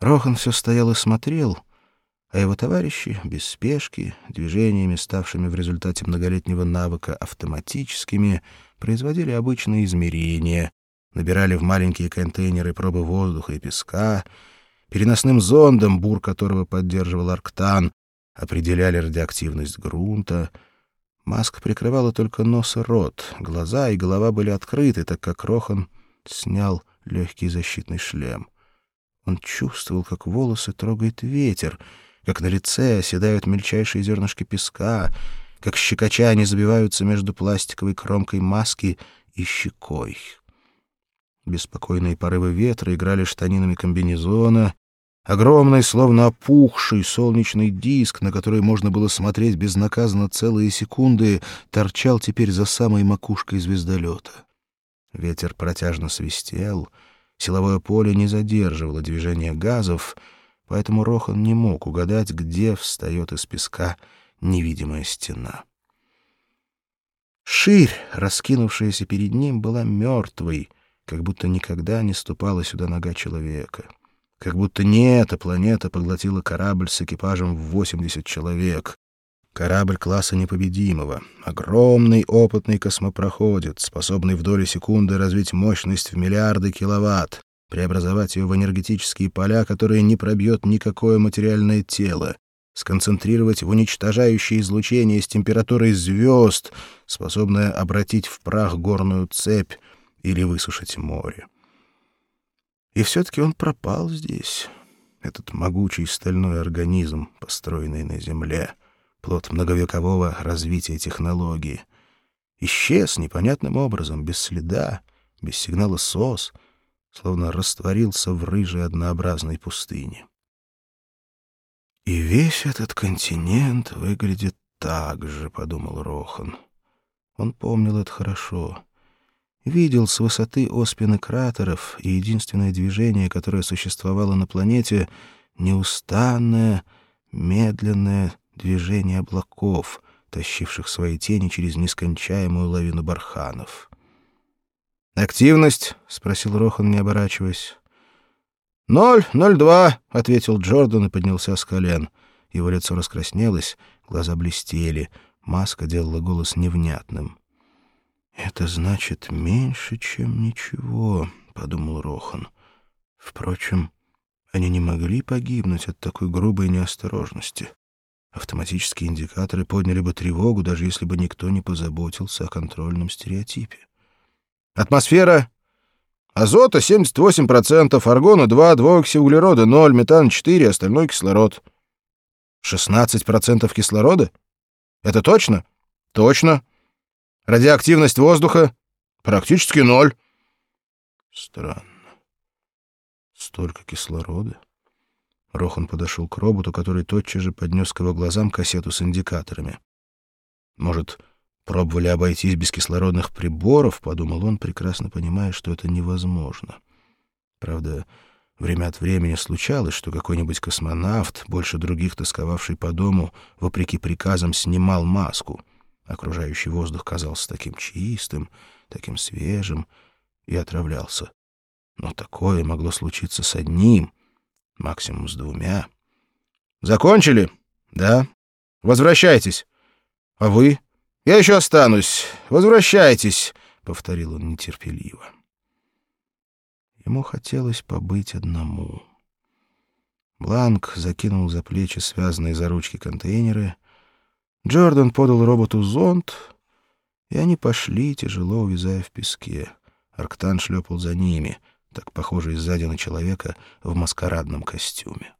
Рохан все стоял и смотрел, а его товарищи, без спешки, движениями, ставшими в результате многолетнего навыка автоматическими, производили обычные измерения, набирали в маленькие контейнеры пробы воздуха и песка, переносным зондом, бур которого поддерживал Арктан, определяли радиоактивность грунта. Маска прикрывала только нос и рот, глаза и голова были открыты, так как Рохан снял легкий защитный шлем. Он чувствовал, как волосы трогает ветер, как на лице оседают мельчайшие зернышки песка, как щекоча они забиваются между пластиковой кромкой маски и щекой. Беспокойные порывы ветра играли штанинами комбинезона. Огромный, словно опухший солнечный диск, на который можно было смотреть безнаказанно целые секунды, торчал теперь за самой макушкой звездолета. Ветер протяжно свистел, силовое поле не задерживало движение газов, поэтому Рохан не мог угадать, где встает из песка невидимая стена. Ширь, раскинувшаяся перед ним, была мертвой, как будто никогда не ступала сюда нога человека. Как будто не эта планета поглотила корабль с экипажем в 80 человек. Корабль класса непобедимого. Огромный опытный космопроходец, способный в доли секунды развить мощность в миллиарды киловатт, преобразовать ее в энергетические поля, которые не пробьет никакое материальное тело, сконцентрировать в уничтожающее излучение с температурой звезд, способное обратить в прах горную цепь, или высушить море. И все-таки он пропал здесь, этот могучий стальной организм, построенный на Земле, плод многовекового развития технологии. Исчез непонятным образом, без следа, без сигнала СОС, словно растворился в рыжей однообразной пустыне. «И весь этот континент выглядит так же», — подумал Рохан. Он помнил это хорошо видел с высоты оспины кратеров, и единственное движение, которое существовало на планете — неустанное, медленное движение облаков, тащивших свои тени через нескончаемую лавину барханов. «Активность?» — спросил Рохан, не оборачиваясь. «Ноль, ноль два», — ответил Джордан и поднялся с колен. Его лицо раскраснелось, глаза блестели, маска делала голос невнятным. «Это значит меньше, чем ничего», — подумал Рохан. Впрочем, они не могли погибнуть от такой грубой неосторожности. Автоматические индикаторы подняли бы тревогу, даже если бы никто не позаботился о контрольном стереотипе. «Атмосфера Азота 78%, аргона 2, двуокси углерода 0, метан 4, остальной кислород. 16% кислорода? Это точно? Точно. Радиоактивность воздуха практически ноль. Странно. Столько кислорода. Рохан подошел к роботу, который тотчас же поднес к его глазам кассету с индикаторами. Может, пробовали обойтись без кислородных приборов, подумал он, прекрасно понимая, что это невозможно. Правда, время от времени случалось, что какой-нибудь космонавт, больше других тосковавший по дому, вопреки приказам снимал маску — Окружающий воздух казался таким чистым, таким свежим и отравлялся. Но такое могло случиться с одним, максимум с двумя. «Закончили?» «Да». «Возвращайтесь». «А вы?» «Я еще останусь. Возвращайтесь», — повторил он нетерпеливо. Ему хотелось побыть одному. Бланк закинул за плечи связанные за ручки контейнеры — Джордан подал роботу зонт, и они пошли, тяжело увязая в песке. Арктан шлепал за ними, так похожий сзади на человека в маскарадном костюме.